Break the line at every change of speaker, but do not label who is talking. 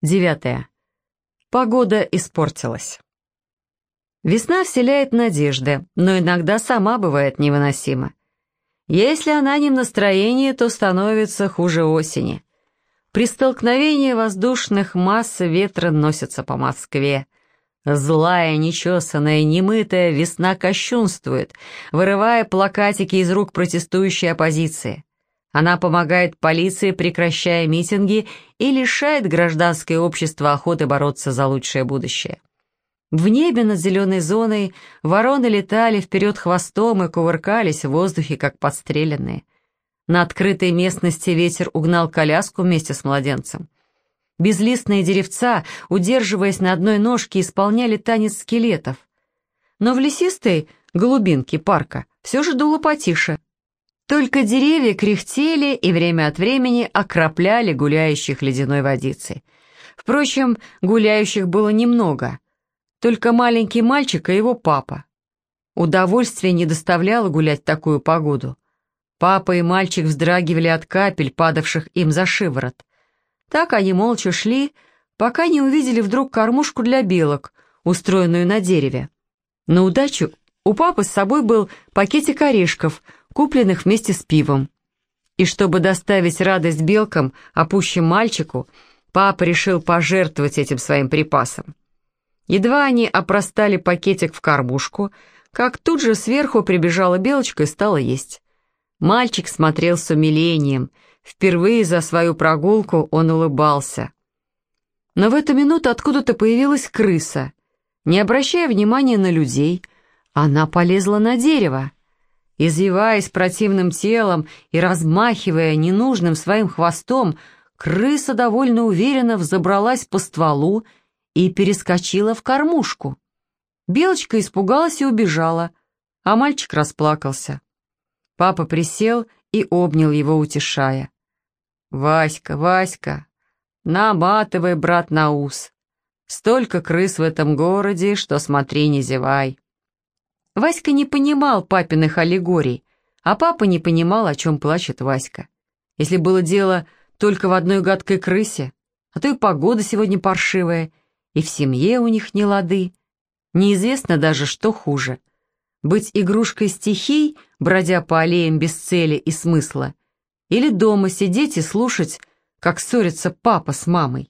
Девятое. Погода испортилась. Весна вселяет надежды, но иногда сама бывает невыносима. Если она не в настроении, то становится хуже осени. При столкновении воздушных масс ветра носятся по Москве. Злая, нечесанная, немытая весна кощунствует, вырывая плакатики из рук протестующей оппозиции. Она помогает полиции, прекращая митинги, и лишает гражданское общество охоты бороться за лучшее будущее. В небе над зеленой зоной вороны летали вперед хвостом и кувыркались в воздухе, как подстреленные. На открытой местности ветер угнал коляску вместе с младенцем. Безлистные деревца, удерживаясь на одной ножке, исполняли танец скелетов. Но в лесистой глубинке парка все же дуло потише. Только деревья кряхтели и время от времени окропляли гуляющих ледяной водицей. Впрочем, гуляющих было немного — только маленький мальчик и его папа. Удовольствие не доставляло гулять в такую погоду. Папа и мальчик вздрагивали от капель, падавших им за шиворот. Так они молча шли, пока не увидели вдруг кормушку для белок, устроенную на дереве. На удачу у папы с собой был пакетик орешков, купленных вместе с пивом. И чтобы доставить радость белкам, опущим мальчику, папа решил пожертвовать этим своим припасом. Едва они опростали пакетик в кормушку, как тут же сверху прибежала белочка и стала есть. Мальчик смотрел с умилением. Впервые за свою прогулку он улыбался. Но в эту минуту откуда-то появилась крыса. Не обращая внимания на людей, она полезла на дерево. Извиваясь противным телом и размахивая ненужным своим хвостом, крыса довольно уверенно взобралась по стволу и перескочила в кормушку. Белочка испугалась и убежала, а мальчик расплакался. Папа присел и обнял его, утешая. «Васька, Васька, наматывай, брат, на ус. Столько крыс в этом городе, что смотри, не зевай». Васька не понимал папиных аллегорий, а папа не понимал, о чем плачет Васька. Если было дело только в одной гадкой крысе, а то и погода сегодня паршивая, и в семье у них не лады. Неизвестно даже, что хуже. Быть игрушкой стихий, бродя по аллеям без цели и смысла, или дома сидеть и слушать, как ссорятся папа с мамой.